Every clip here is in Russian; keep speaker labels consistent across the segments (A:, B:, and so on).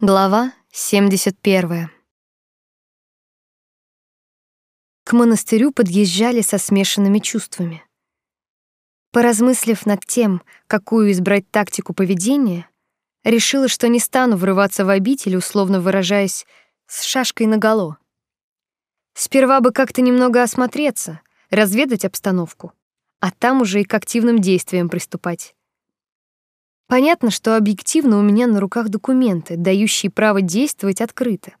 A: Глава 71. К монастырю подъезжали со смешанными чувствами. Поразмыслив над тем, какую избрать тактику поведения, решила, что не стану врываться в обитель, условно выражаясь, с шашкой наголо. Сперва бы как-то немного осмотреться, разведать обстановку, а там уже и к активным действиям приступать. Понятно, что объективно у меня на руках документы, дающие право действовать открыто.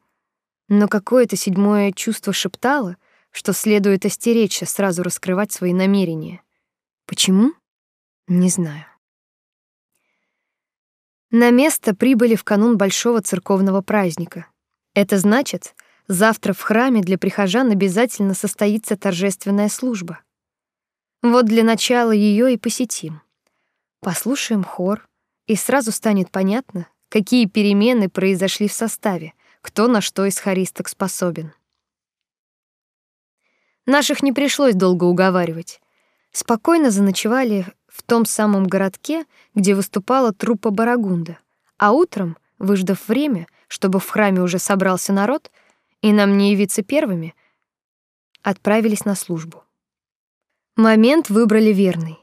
A: Но какое-то седьмое чувство шептало, что следует остеречься сразу раскрывать свои намерения. Почему? Не знаю. На место прибыли в канун большого церковного праздника. Это значит, завтра в храме для прихожан обязательно состоится торжественная служба. Вот для начала ее и посетим. Послушаем хор, и сразу станет понятно, какие перемены произошли в составе, кто на что из хористок способен. Наших не пришлось долго уговаривать. Спокойно заночевали в том самом городке, где выступала труппа Барагунда, а утром, выждав время, чтобы в храме уже собрался народ, и нам не явиться первыми, отправились на службу. Момент выбрали верный.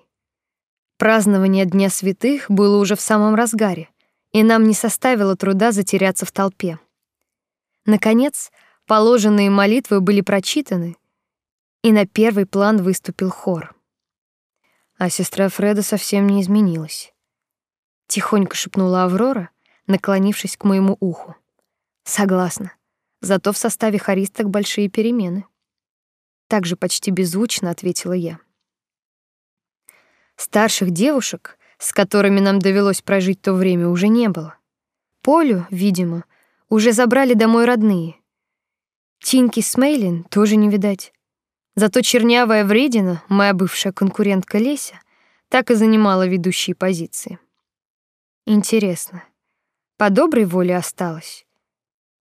A: Празднование Дня Святых было уже в самом разгаре, и нам не составило труда затеряться в толпе. Наконец, положенные молитвы были прочитаны, и на первый план выступил хор. А сестра Фреда совсем не изменилась. Тихонько шепнула Аврора, наклонившись к моему уху. Согласна. Зато в составе хористок большие перемены. Также почти беззвучно ответила я. Старших девушек, с которыми нам довелось прожить то время, уже не было. Полю, видимо, уже забрали домой родные. Тинки Смейлин тоже не видать. Зато чернявая вредина, моя бывшая конкурентка Леся, так и занимала ведущие позиции. Интересно, по доброй воле осталась?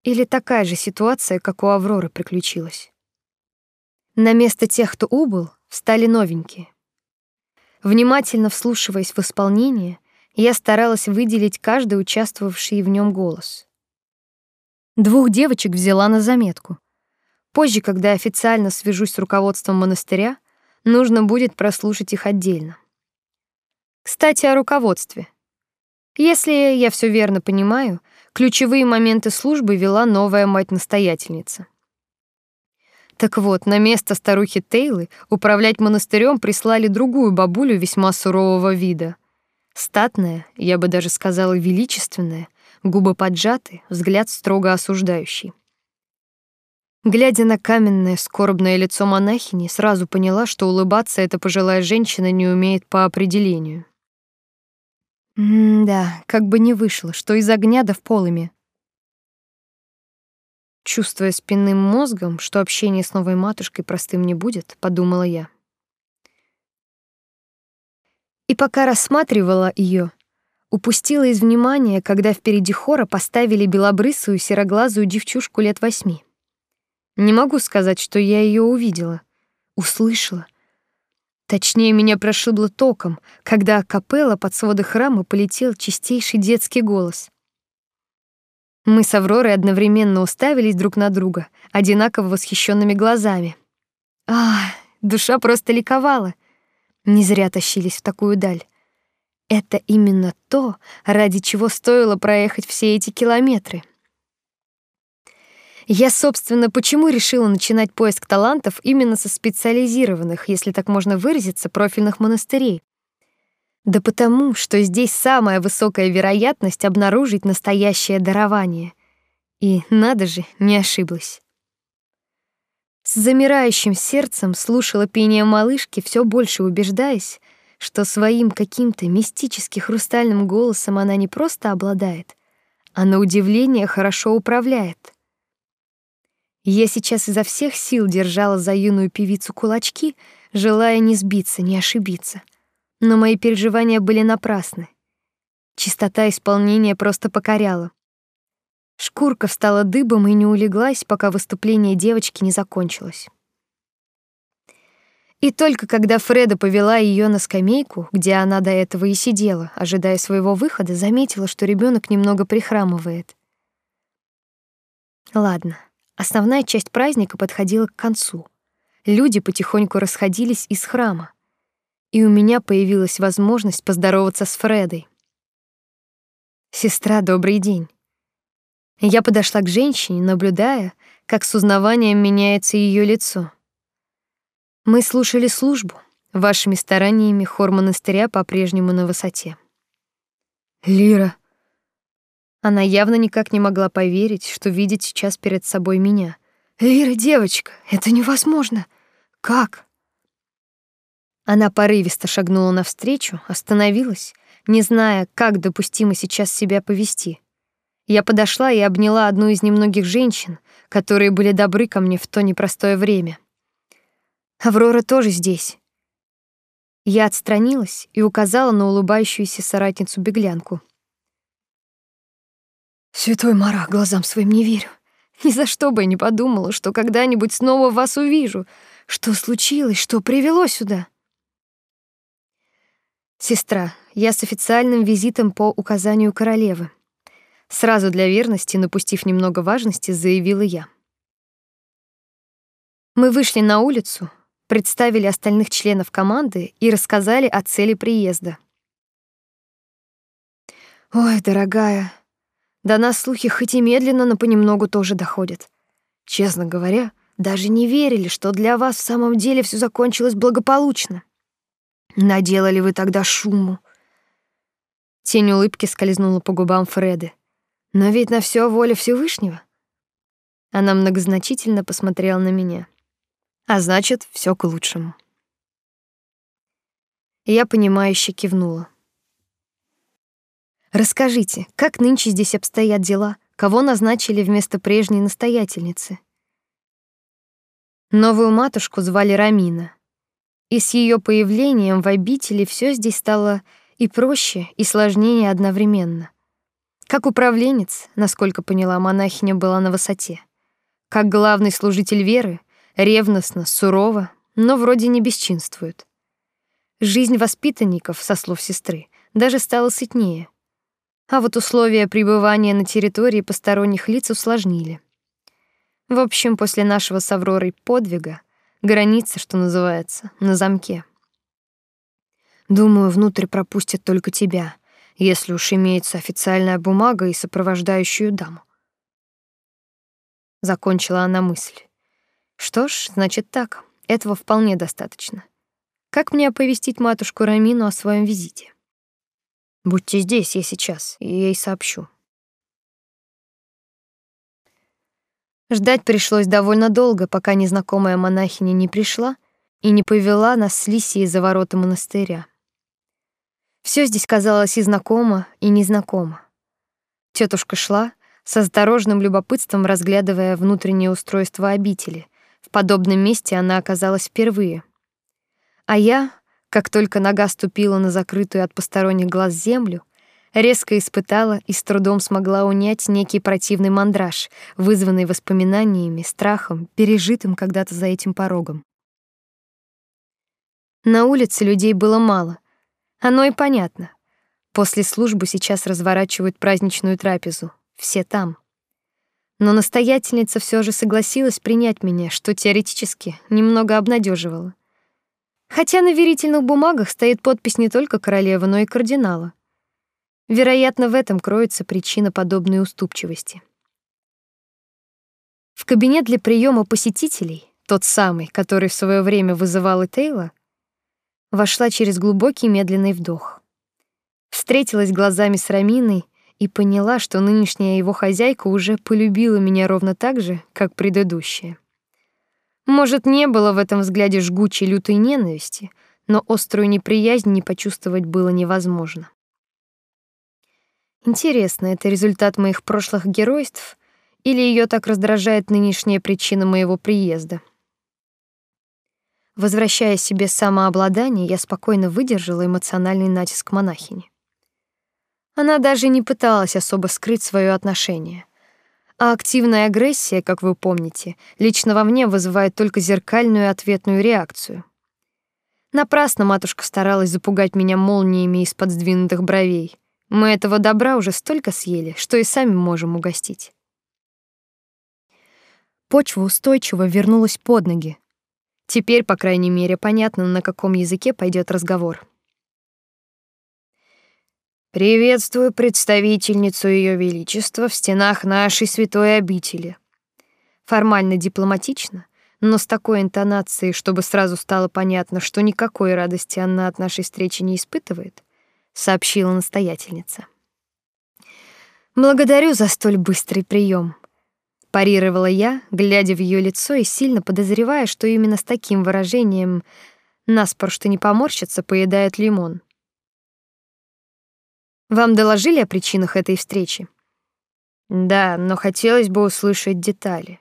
A: Или такая же ситуация, как у Авроры приключилась? На место тех, кто убыл, встали новенькие. Внимательно вслушиваясь в исполнение, я старалась выделить каждый участвовавший в нем голос. Двух девочек взяла на заметку. Позже, когда официально свяжусь с руководством монастыря, нужно будет прослушать их отдельно. Кстати, о руководстве. Если я все верно понимаю, ключевые моменты службы вела новая мать-настоятельница. Так вот, на место старухи Тейлы управлять монастырем прислали другую бабулю весьма сурового вида. Статная, я бы даже сказала величественная, губы поджаты, взгляд строго осуждающий. Глядя на каменное скорбное лицо монахини, сразу поняла, что улыбаться эта пожилая женщина не умеет по определению. М-да, как бы не вышло, что из огня да в полыми. Чувствуя спинным мозгом, что общение с новой матушкой простым не будет, подумала я. И пока рассматривала ее, упустила из внимания, когда впереди хора поставили белобрысую сероглазую девчушку лет восьми. Не могу сказать, что я ее увидела, услышала. Точнее, меня прошибло током, когда капелла под своды храма полетел чистейший детский голос. Мы с Авророй одновременно уставились друг на друга, одинаково восхищенными глазами. А, душа просто ликовала. Не зря тащились в такую даль. Это именно то, ради чего стоило проехать все эти километры. Я, собственно, почему решила начинать поиск талантов именно со специализированных, если так можно выразиться, профильных монастырей, да потому, что здесь самая высокая вероятность обнаружить настоящее дарование. И надо же, не ошиблась. С замирающим сердцем слушала пение малышки, все больше убеждаясь, что своим каким-то мистически хрустальным голосом она не просто обладает, а на удивление хорошо управляет. Я сейчас изо всех сил держала за юную певицу кулачки, желая не сбиться, не ошибиться — но мои переживания были напрасны. Чистота исполнения просто покоряла. Шкурка встала дыбом и не улеглась, пока выступление девочки не закончилось. И только когда Фреда повела ее на скамейку, где она до этого и сидела, ожидая своего выхода, заметила, что ребенок немного прихрамывает. Ладно, основная часть праздника подходила к концу. Люди потихоньку расходились из храма, и у меня появилась возможность поздороваться с Фредой. «Сестра, добрый день». Я подошла к женщине, наблюдая, как с узнаванием меняется ее лицо. Мы слушали службу. Вашими стараниями хор монастыря по-прежнему на высоте. Лира. Она явно никак не могла поверить, что видит сейчас перед собой меня. Лира, девочка, это невозможно. Как? Она порывисто шагнула навстречу, остановилась, не зная, как допустимо сейчас себя повести. Я подошла и обняла одну из немногих женщин, которые были добры ко мне в то непростое время. Аврора тоже здесь. Я отстранилась и указала на улыбающуюся соратницу-беглянку. Святой Мара, глазам своим не верю. Ни за что бы я не подумала, что когда-нибудь снова вас увижу. Что случилось, что привело сюда? Сестра, я с официальным визитом по указанию королевы. Сразу для верности, напустив немного важности, заявила я. Мы вышли на улицу, представили остальных членов команды и рассказали о цели приезда. Ой, дорогая, до нас слухи хоть и медленно, но понемногу тоже доходят. Честно говоря, даже не верили, что для вас в самом деле все закончилось благополучно. Наделали вы тогда шуму. Тень улыбки скользнула по губам Фреды. Но ведь на все воля Всевышнего. Она многозначительно посмотрела на меня. А значит, все к лучшему. Я понимающе кивнула. Расскажите, как нынче здесь обстоят дела? Кого назначили вместо прежней настоятельницы? Новую матушку звали Рамина. И с ее появлением в обители все здесь стало и проще, и сложнее одновременно. Как управленец, насколько поняла, монахиня была на высоте. Как главный служитель веры, ревностно, сурово, но вроде не бесчинствует. Жизнь воспитанников, со слов сестры, даже стала сытнее. А вот условия пребывания на территории посторонних лиц усложнили. В общем, после нашего с Авророй подвига граница, что называется, на замке. Думаю, внутрь пропустят только тебя, если уж имеется официальная бумага и сопровождающую даму. Закончила она мысль. Что ж, значит так. Этого вполне достаточно. Как мне оповестить матушку Рамину о своем визите? Будьте здесь, я сейчас, и ей сообщу. Ждать пришлось довольно долго, пока незнакомая монахиня не пришла и не повела нас с Лисией за ворота монастыря. Все здесь казалось и знакомо, и незнакомо. Тетушка шла, с осторожным любопытством разглядывая внутреннее устройство обители, в подобном месте она оказалась впервые. А я, как только нога ступила на закрытую от посторонних глаз землю, резко испытала и с трудом смогла унять некий противный мандраж, вызванный воспоминаниями, страхом, пережитым когда-то за этим порогом. На улице людей было мало. Оно и понятно. После службы сейчас разворачивают праздничную трапезу. Все там но настоятельница все же согласилась принять меня, что теоретически немного обнадеживало. Хотя на верительных бумагах стоит подпись не только королевы, но и кардинала. Вероятно, в этом кроется причина подобной уступчивости. В кабинет для приема посетителей, тот самый, который в свое время вызывал и Тейла, вошла через глубокий медленный вдох. Встретилась глазами с Раминой и поняла, что нынешняя его хозяйка уже полюбила меня ровно так же, как предыдущая. Может, не было в этом взгляде жгучей лютой ненависти, но острую неприязнь не почувствовать было невозможно. Интересно, это результат моих прошлых геройств или ее так раздражает нынешняя причина моего приезда? Возвращая себе самообладание, я спокойно выдержала эмоциональный натиск монахини. Она даже не пыталась особо скрыть свое отношение. А активная агрессия, как вы помните, лично во мне вызывает только зеркальную ответную реакцию. Напрасно матушка старалась запугать меня молниями из-под сдвинутых бровей. Мы этого добра уже столько съели, что и сами можем угостить. почва устойчиво вернулась под ноги. Теперь, по крайней мере, понятно, на каком языке пойдет разговор.
B: Приветствую представительницу Ее Величества в стенах нашей святой обители.
A: Формально дипломатично, но с такой интонацией, чтобы сразу стало понятно, что никакой радости она от нашей встречи не испытывает, сообщила настоятельница. Благодарю за столь быстрый прием парировала я, глядя в ее лицо и сильно подозревая, что именно с таким выражением наспор что не поморщится, поедает лимон. Вам доложили о причинах этой встречи?
B: Да, но хотелось бы услышать детали.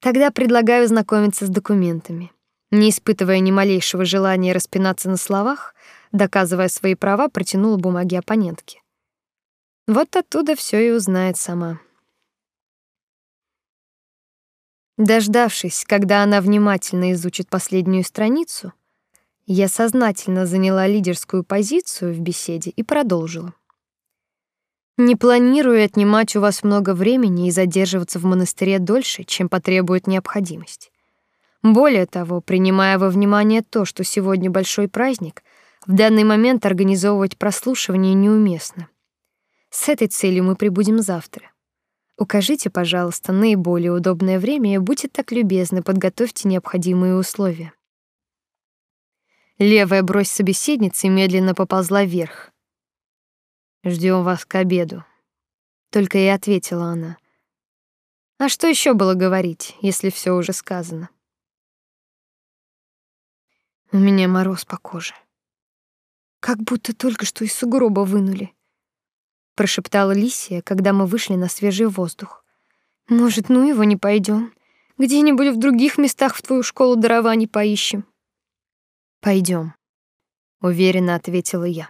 A: Тогда предлагаю знакомиться с документами. Не испытывая ни малейшего желания распинаться на словах, доказывая свои права, протянула бумаги оппонентке. Вот оттуда все и узнает сама. Дождавшись, когда она внимательно изучит последнюю страницу, я сознательно заняла лидерскую позицию в беседе и продолжила. Не планирую отнимать у вас много времени и задерживаться в монастыре дольше, чем потребует необходимость. Более того, принимая во внимание то, что сегодня большой праздник, в данный момент организовывать прослушивание неуместно. С этой целью мы прибудем завтра. Укажите, пожалуйста, наиболее удобное время и будьте так любезны, подготовьте необходимые условия. Левая бровь собеседницы медленно поползла вверх. Ждем вас к обеду, только и ответила она. А что еще было говорить, если все уже сказано? У меня мороз по коже. Как будто только что из сугроба вынули прошептала Лисия, когда мы вышли на свежий воздух. Может, ну его не пойдем, Где-нибудь в других местах в твою школу дарований поищем. Пойдем, уверенно ответила я.